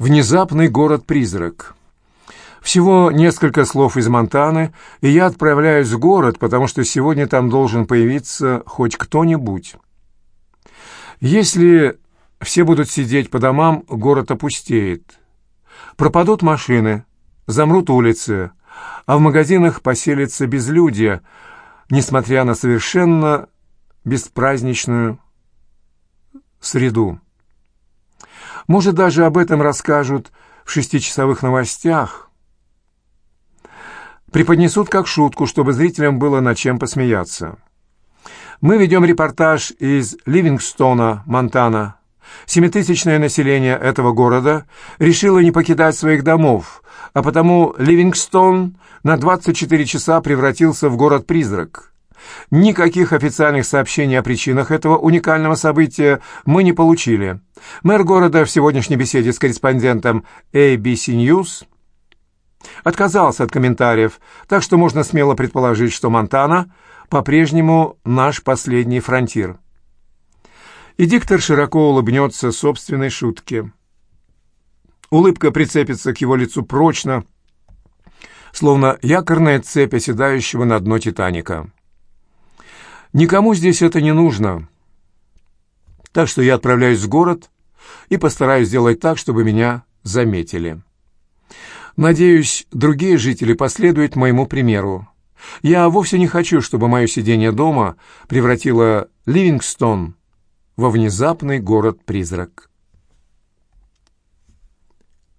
Внезапный город-призрак. Всего несколько слов из Монтаны, и я отправляюсь в город, потому что сегодня там должен появиться хоть кто-нибудь. Если все будут сидеть по домам, город опустеет. Пропадут машины, замрут улицы, а в магазинах поселится безлюдье, несмотря на совершенно беспраздничную среду. Может, даже об этом расскажут в шестичасовых новостях. Преподнесут как шутку, чтобы зрителям было над чем посмеяться. Мы ведем репортаж из Ливингстона, Монтана. Семитысячное население этого города решило не покидать своих домов, а потому Ливингстон на 24 часа превратился в город-призрак. Никаких официальных сообщений о причинах этого уникального события мы не получили. Мэр города в сегодняшней беседе с корреспондентом ABC News отказался от комментариев, так что можно смело предположить, что Монтана по-прежнему наш последний фронтир. И диктор широко улыбнется собственной шутке. Улыбка прицепится к его лицу прочно, словно якорная цепь оседающего на дно «Титаника». Никому здесь это не нужно. Так что я отправляюсь в город и постараюсь сделать так, чтобы меня заметили. Надеюсь, другие жители последуют моему примеру. Я вовсе не хочу, чтобы мое сидение дома превратило Ливингстон во внезапный город-призрак.